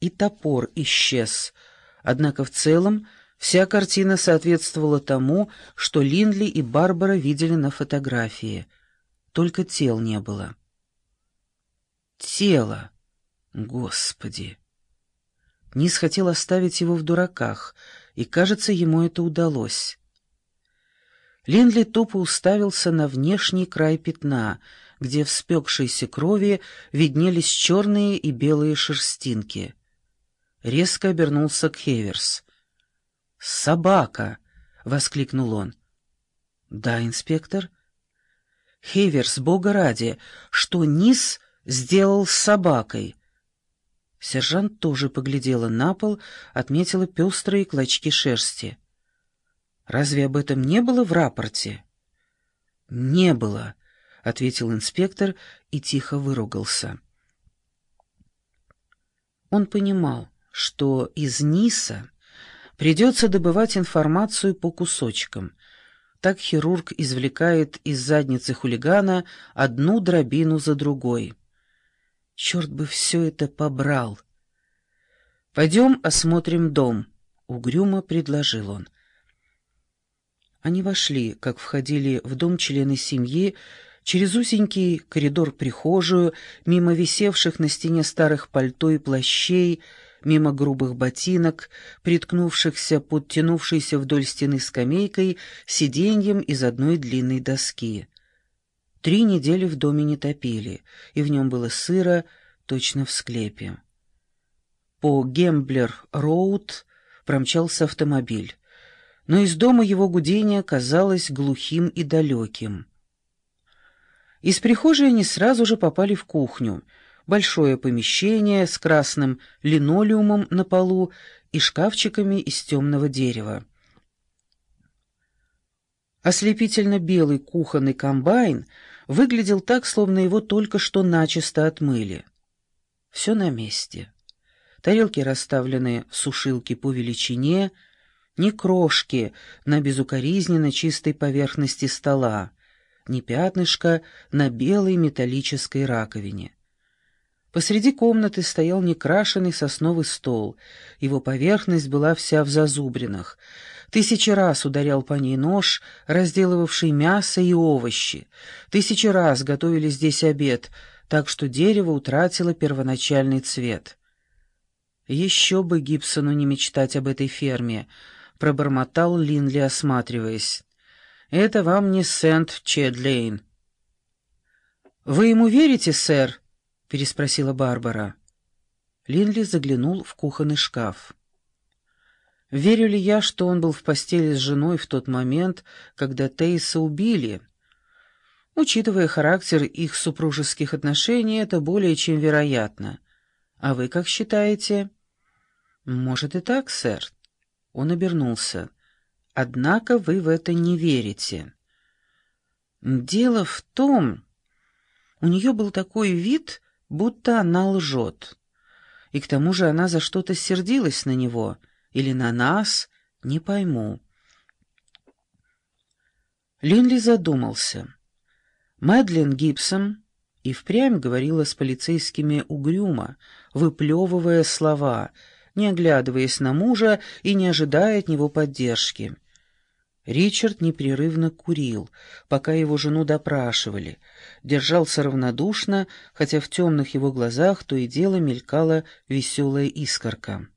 и топор исчез, однако в целом вся картина соответствовала тому, что Линдли и Барбара видели на фотографии. Только тел не было. Тело! Господи! Низ хотел оставить его в дураках, и, кажется, ему это удалось. Линдли тупо уставился на внешний край пятна, где в спекшейся крови виднелись черные и белые шерстинки. Резко обернулся к Хеверс. «Собака!» — воскликнул он. «Да, инспектор?» «Хеверс, бога ради, что Низ сделал с собакой?» Сержант тоже поглядела на пол, отметила пестрые клочки шерсти. «Разве об этом не было в рапорте?» «Не было», — ответил инспектор и тихо выругался. Он понимал, что из НИСа придется добывать информацию по кусочкам. Так хирург извлекает из задницы хулигана одну дробину за другой. Черт бы все это побрал! «Пойдем осмотрим дом», — угрюмо предложил он. Они вошли, как входили в дом члены семьи, через узенький коридор-прихожую, мимо висевших на стене старых пальто и плащей, мимо грубых ботинок, приткнувшихся под тянувшейся вдоль стены скамейкой, сиденьем из одной длинной доски. Три недели в доме не топили, и в нем было сыро, точно в склепе. По Гемблер-Роуд промчался автомобиль, но из дома его гудение казалось глухим и далеким. Из прихожей они сразу же попали в кухню, большое помещение с красным линолеумом на полу и шкафчиками из темного дерева. Ослепительно белый кухонный комбайн выглядел так, словно его только что начисто отмыли. Все на месте. Тарелки расставлены в сушилке по величине, ни крошки на безукоризненно чистой поверхности стола, ни пятнышка на белой металлической раковине. Посреди комнаты стоял некрашенный сосновый стол. Его поверхность была вся в зазубринах. Тысячи раз ударял по ней нож, разделывавший мясо и овощи. Тысячи раз готовили здесь обед, так что дерево утратило первоначальный цвет. «Еще бы Гибсону не мечтать об этой ферме», — пробормотал Линли, осматриваясь. «Это вам не Сент-Чедлейн». «Вы ему верите, сэр?» — переспросила Барбара. Линли заглянул в кухонный шкаф. «Верю ли я, что он был в постели с женой в тот момент, когда Тейса убили?» Учитывая характер их супружеских отношений, это более чем вероятно. А вы как считаете? Может и так, сэр. Он обернулся. Однако вы в это не верите. Дело в том... У нее был такой вид, будто она лжет. И к тому же она за что-то сердилась на него, или на нас, не пойму. Линли задумался. Мэдлин Гибсон и впрямь говорила с полицейскими угрюмо, выплевывая слова, не оглядываясь на мужа и не ожидая от него поддержки. Ричард непрерывно курил, пока его жену допрашивали, держался равнодушно, хотя в темных его глазах то и дело мелькала веселая искорка.